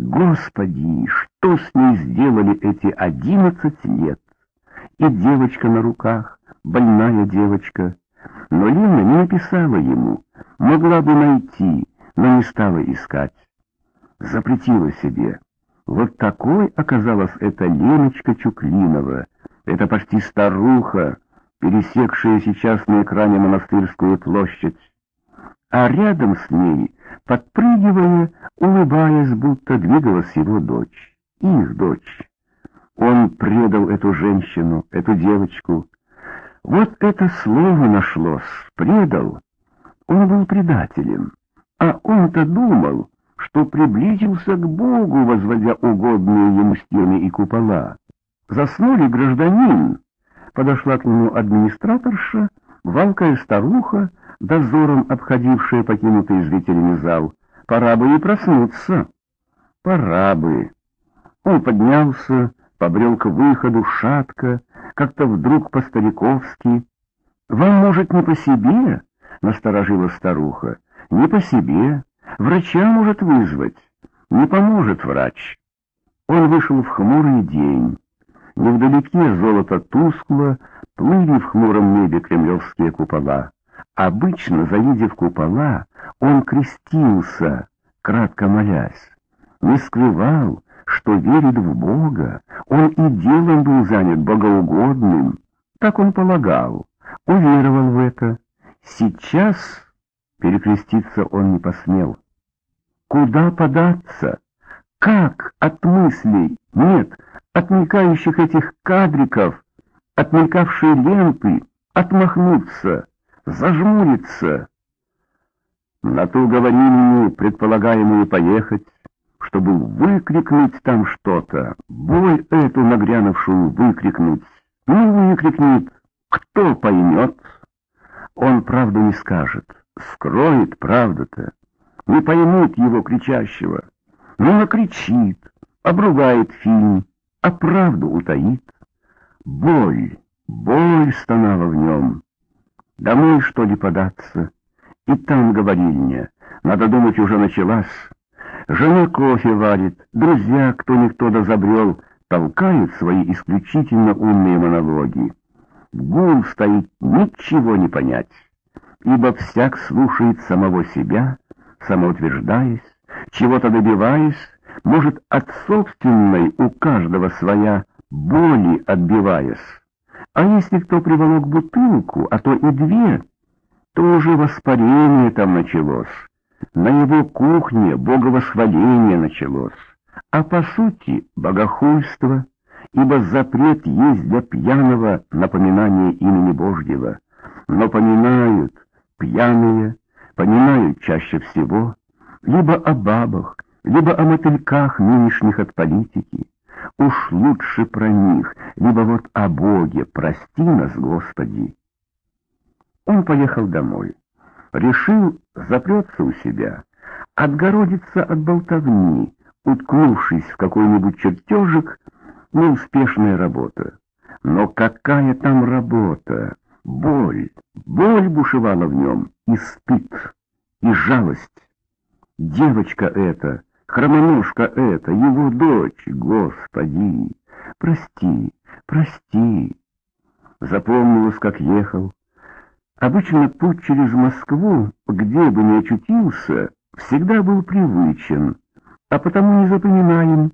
Господи, что с ней сделали эти одиннадцать лет? И девочка на руках, больная девочка. Но Лена не написала ему, могла бы найти, но не стала искать. Запретила себе. Вот такой оказалась эта Леночка Чуклинова, эта почти старуха, пересекшая сейчас на экране монастырскую площадь. А рядом с ней, подпрыгивая, улыбаясь, будто двигалась его дочь, их дочь. Он предал эту женщину, эту девочку. Вот это слово нашлось, предал. Он был предателем, а он-то думал, что приблизился к Богу, возводя угодные ему стены и купола. Заснули гражданин. Подошла к нему администраторша, валкая старуха, дозором обходившая покинутый зрителями зал. Пора бы и проснуться. Пора бы. Он поднялся, побрел к выходу шатко, как-то вдруг по-стариковски. «Вам, может, не по себе?» — насторожила старуха. «Не по себе. Врача может вызвать. Не поможет врач. Он вышел в хмурый день. Невдалеке золото тускло, плыли в хмуром небе кремлевские купола. Обычно, завидев купола, он крестился, кратко молясь. Не скрывал, что верит в Бога, он и делом был занят богоугодным. Так он полагал, уверовал в это. Сейчас перекреститься он не посмел. Куда податься? Как от мыслей, нет, от мелькающих этих кадриков, от мелькавшей ленты, отмахнуться, зажмуриться? На ту говорильню, предполагаемую поехать, чтобы выкрикнуть там что-то, боль эту нагрянувшую выкрикнуть, не выкрикнет, кто поймет? Он правду не скажет, скроет правду-то не поймут его кричащего, но накричит, обругает фильм, а правду утаит. Боль, боль стонала в нем. Домой, что ли, податься? И там говорильня, надо думать, уже началась. Жена кофе варит, друзья, кто-никто дозабрел, толкают свои исключительно умные монологи. Гул стоит, ничего не понять, ибо всяк слушает самого себя — самоутверждаясь, чего-то добиваясь, может, от собственной у каждого своя боли отбиваясь. А если кто приволок бутылку, а то и две, то уже воспарение там началось. На его кухне боговосхваление началось. А по сути богохульство, ибо запрет есть для пьяного напоминание имени Божьего. Но поминают пьяные, понимают чаще всего либо о бабах, либо о мотыльках нынешних от политики. Уж лучше про них, либо вот о Боге, прости нас, Господи. Он поехал домой. Решил запрется у себя, отгородиться от болтовни, уткнувшись в какой-нибудь чертежик, неуспешная работа. Но какая там работа? Боль, боль бушевала в нем, и стыд, и жалость. Девочка эта, хромоножка эта, его дочь, Господи, прости, прости. Запомнилось, как ехал. Обычно путь через Москву, где бы ни очутился, всегда был привычен, а потому не запоминаем.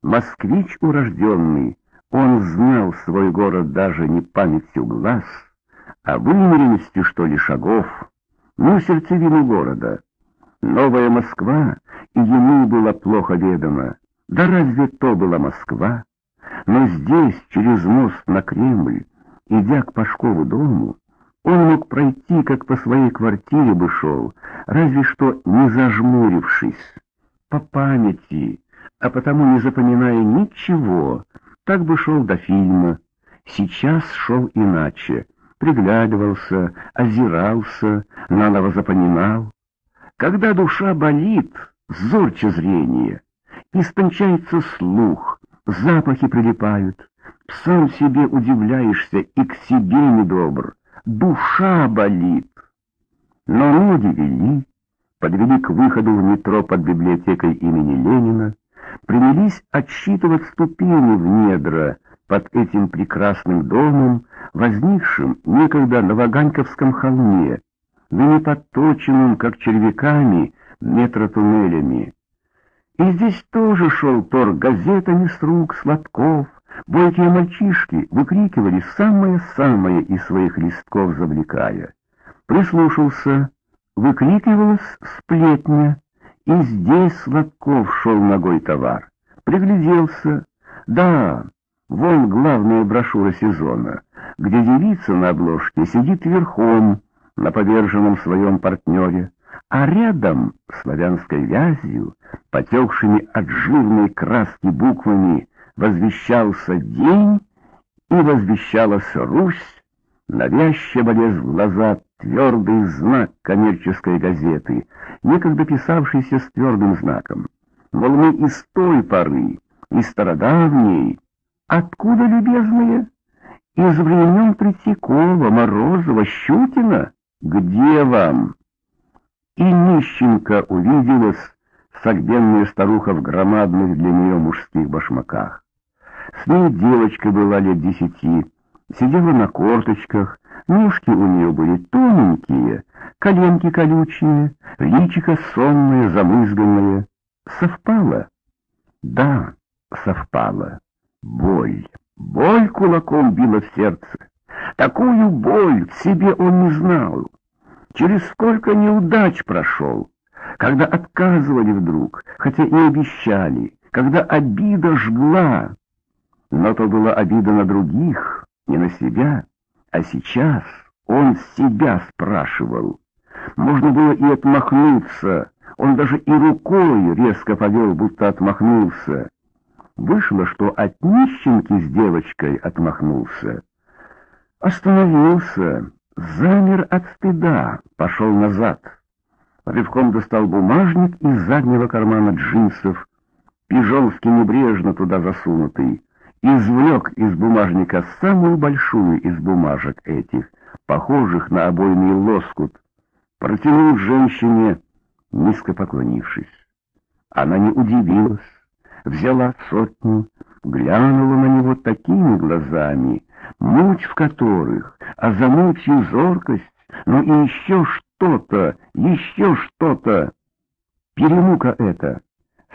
Москвич урожденный, он знал свой город даже не памятью глаз, а вымеренностью, что ли, шагов, ну, сердцевину города. Новая Москва и ему было плохо ведомо. Да разве то была Москва? Но здесь, через мост на Кремль, идя к Пашкову дому, он мог пройти, как по своей квартире бы шел, разве что не зажмурившись, по памяти, а потому не запоминая ничего, так бы шел до фильма. Сейчас шел иначе — приглядывался, озирался, наново запоминал. Когда душа болит, зорче зрение, истончается слух, запахи прилипают, сам себе удивляешься и к себе недобр, душа болит. Но ноги вели, подвели к выходу в метро под библиотекой имени Ленина, принялись отсчитывать ступени в недра под этим прекрасным домом, возникшим некогда на Ваганьковском холме, ныне подточенным, как червяками, метротуннелями. И здесь тоже шел торг газетами с рук, сладков, бойкие мальчишки выкрикивали самое-самое из своих листков завлекая. Прислушался, выкрикивалась сплетня, и здесь Сладков шел ногой товар. Пригляделся. Да, вон главная брошюра сезона, где девица на обложке сидит верхом на поверженном своем партнере, а рядом славянской вязью, потекшими от жирной краски буквами, возвещался день и возвещалась Русь, навязчиво лез в глаза твердый знак коммерческой газеты, некогда писавшийся с твердым знаком. Мол, мы из той поры, из стародавней. Откуда, любезные? Из времен Третьякова, Морозова, Щукина? Где вам? И нищенка увиделась, согбенная старуха в громадных для нее мужских башмаках. С ней девочка была лет десяти, сидела на корточках, ножки у нее были тоненькие, коленки колючие, личико сонное, замызганное. Совпало? Да, совпало. Боль, боль кулаком била в сердце. Такую боль в себе он не знал. Через сколько неудач прошел, когда отказывали вдруг, хотя и обещали, когда обида жгла. Но то была обида на других, не на себя, а сейчас он себя спрашивал. Можно было и отмахнуться, он даже и рукой резко повел, будто отмахнулся. Вышло, что от нищенки с девочкой отмахнулся. Остановился, замер от стыда, пошел назад. Рывком достал бумажник из заднего кармана джинсов, пижонски небрежно туда засунутый, извлек из бумажника самую большую из бумажек этих, похожих на обойный лоскут, протянул женщине, низко поклонившись. Она не удивилась, взяла сотню, глянула на него такими глазами, муть в которых, а за мутью зоркость, ну и еще что-то, еще что-то. Перемука это,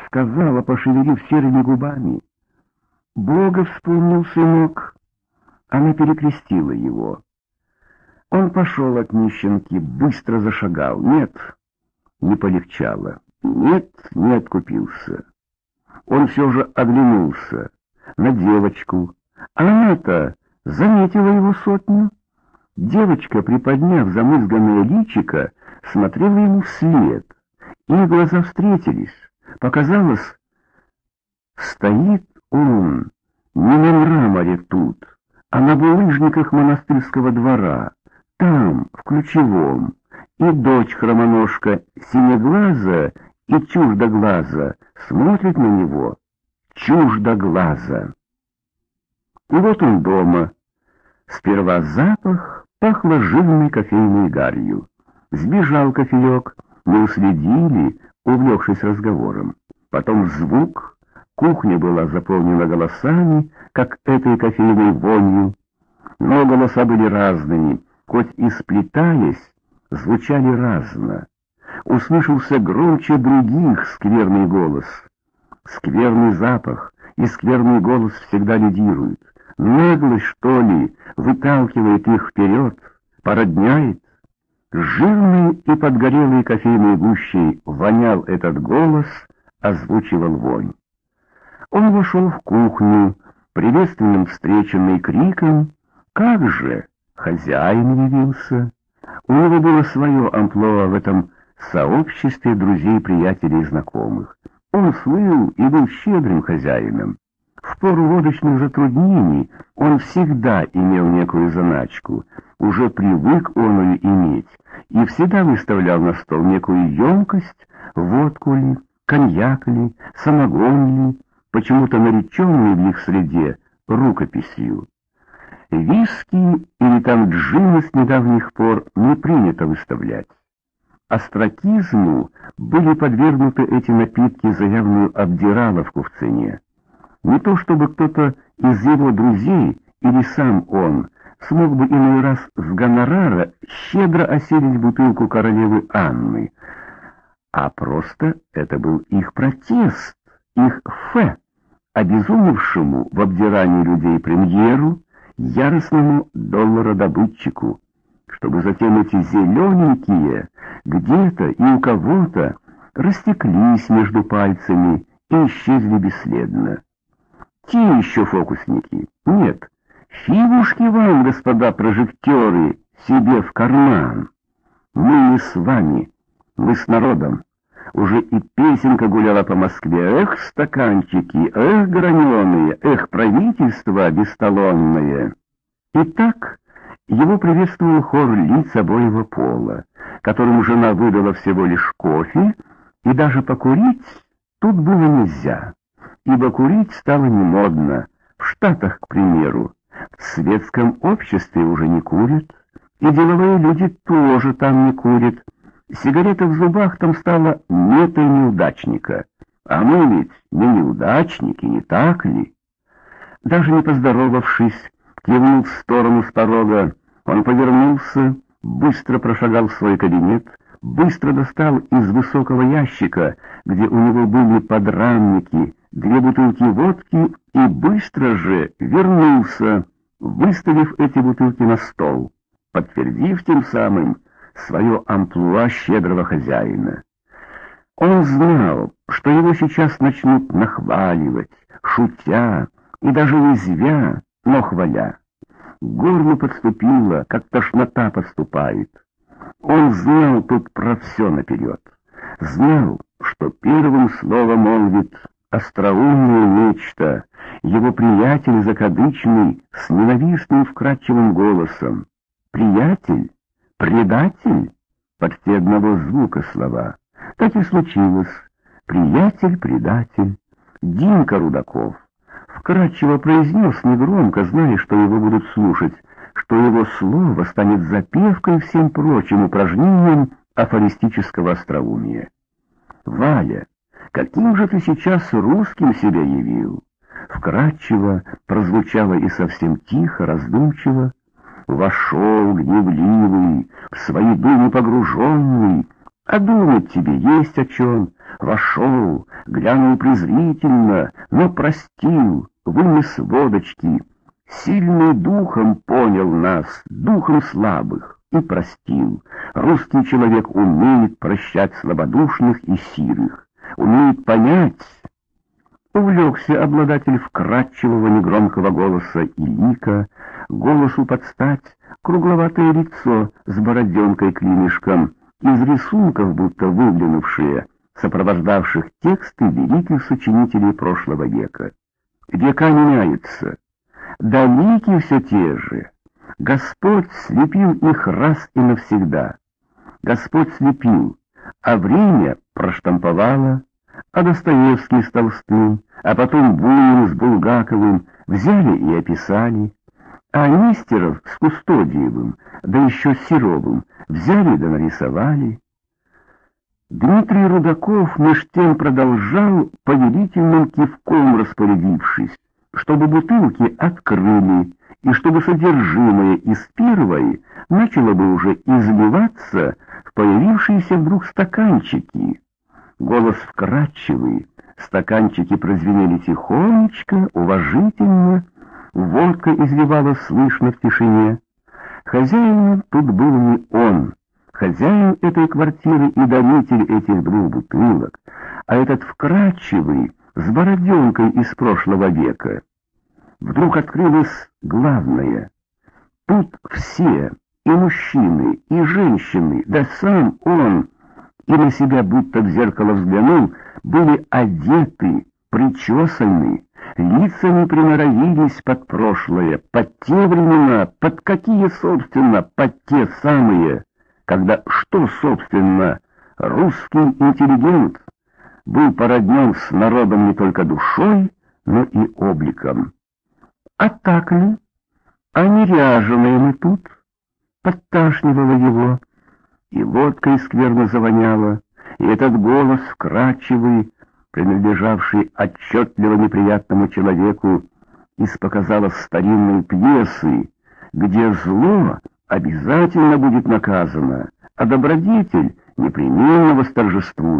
сказала, пошевелив серыми губами. Бога вспомнил сынок. Она перекрестила его. Он пошел от нищенки, быстро зашагал. Нет, не полегчало. Нет, не откупился. Он все же оглянулся на девочку. Она-то заметила его сотню. Девочка, приподняв замызганное личико, смотрела ему вслед. Их глаза встретились. Показалось, стоит он не на мраморе тут, а на булыжниках монастырского двора, там, в ключевом, и дочь хромоножка синеглаза и чуждоглаза смотрит на него, чуждоглаза. И вот он дома. Сперва запах пахло жирной кофейной гарью. Сбежал кофеек, не уследили, увлекшись разговором. Потом звук, Кухня была заполнена голосами, как этой кофейной вонью, но голоса были разными, хоть и сплетаясь, звучали разно. Услышался громче других скверный голос. Скверный запах и скверный голос всегда лидируют. Наглость, что ли, выталкивает их вперед, породняет. Жирный и подгорелый кофейной гущей вонял этот голос, озвучивал вонь. Он вошел в кухню, приветственным встреченный криком «Как же!» Хозяин явился. У него было свое амплуа в этом сообществе друзей, приятелей и знакомых. Он слыл и был щедрым хозяином. В пору водочных затруднений он всегда имел некую заначку, уже привык он ее иметь, и всегда выставлял на стол некую емкость, водку ли, коньяк ли, самогон ли, почему-то нареченный в их среде рукописью. Виски или там джины с недавних пор не принято выставлять. остракизму были подвергнуты эти напитки за явную обдираловку в цене. Не то чтобы кто-то из его друзей или сам он смог бы иной раз с гонорара щедро осилить бутылку королевы Анны, а просто это был их протест, их фе, обезумевшему в обдирании людей премьеру, яростному доллародобытчику, чтобы затем эти зелененькие где-то и у кого-то растеклись между пальцами и исчезли бесследно. Те еще фокусники. Нет, фигушки вам, господа прожектеры, себе в карман. Мы не с вами, мы с народом. Уже и песенка гуляла по Москве. Эх, стаканчики, эх, граненые, эх, правительство бесталонное. Итак, его приветствовал хор лиц обоего пола, которому жена выдала всего лишь кофе, и даже покурить тут было нельзя, ибо курить стало немодно, в Штатах, к примеру. В светском обществе уже не курят, и деловые люди тоже там не курят. Сигарета в зубах там стала метой неудачника. А мы ведь не неудачники, не так ли? Даже не поздоровавшись, кивнул в сторону с порога, он повернулся, быстро прошагал в свой кабинет, быстро достал из высокого ящика, где у него были подрамники, две бутылки водки и быстро же вернулся, выставив эти бутылки на стол, подтвердив тем самым свое амплуа щедрого хозяина. Он знал, что его сейчас начнут нахваливать, шутя и даже уязвя, но хваля. Горло подступило, как тошнота подступает. Он знал тут про все наперед. Знал, что первым словом молвит остроумное нечто, его приятель закадычный с ненавистным вкрадчивым голосом. Приятель? Предатель? Почти одного звука слова. Так и случилось. Приятель-предатель. Димка Рудаков вкратчиво произнес негромко, зная, что его будут слушать, что его слово станет запевкой всем прочим упражнениям афористического остроумия. «Валя, каким же ты сейчас русским себя явил?» Вкратчиво прозвучало и совсем тихо, раздумчиво. «Вошел гневливый, в свои думы погруженный, а думать тебе есть о чем. Вошел, глянул презрительно, но простил, вынес водочки. Сильный духом понял нас, духом слабых, и простил. Русский человек умеет прощать слабодушных и сирых, умеет понять. Увлекся обладатель вкрадчивого негромкого голоса и лика, голосу подстать, кругловатое лицо с бороденкой-клинышком, из рисунков, будто выглянувшие, сопровождавших тексты великих сочинителей прошлого века. Века меняются, да лики все те же. Господь слепил их раз и навсегда. Господь слепил, а время проштамповало, а Достоевский с Толстым, а потом Бунин с Булгаковым взяли и описали, а Нестеров с Кустодиевым, да еще с Серовым, взяли да нарисовали. Дмитрий Рудаков меж тем продолжал повелительным кивком распорядившись, чтобы бутылки открыли, и чтобы содержимое из первой начало бы уже изливаться в появившиеся вдруг стаканчики. Голос вкрадчивый, стаканчики прозвенели тихонечко, уважительно, Водка изливалась слышно в тишине. Хозяином тут был не он, хозяин этой квартиры и даритель этих двух бутылок, а этот вкрадчивый, с бороденкой из прошлого века. Вдруг открылось главное. Тут все, и мужчины, и женщины, да сам он, и на себя будто в зеркало взглянул, были одеты, причесаны, лицами приноровились под прошлое, под те времена, под какие, собственно, под те самые, когда что, собственно, русский интеллигент был породнен с народом не только душой, но и обликом. А так ли? А не ряженые мы тут? Подташнивало его. и водкой скверно завоняла, и этот голос вкрадчивый, принадлежавший отчетливо неприятному человеку, из показалов старинной пьесы, где зло обязательно будет наказано, а добродетель непременно восторжествует.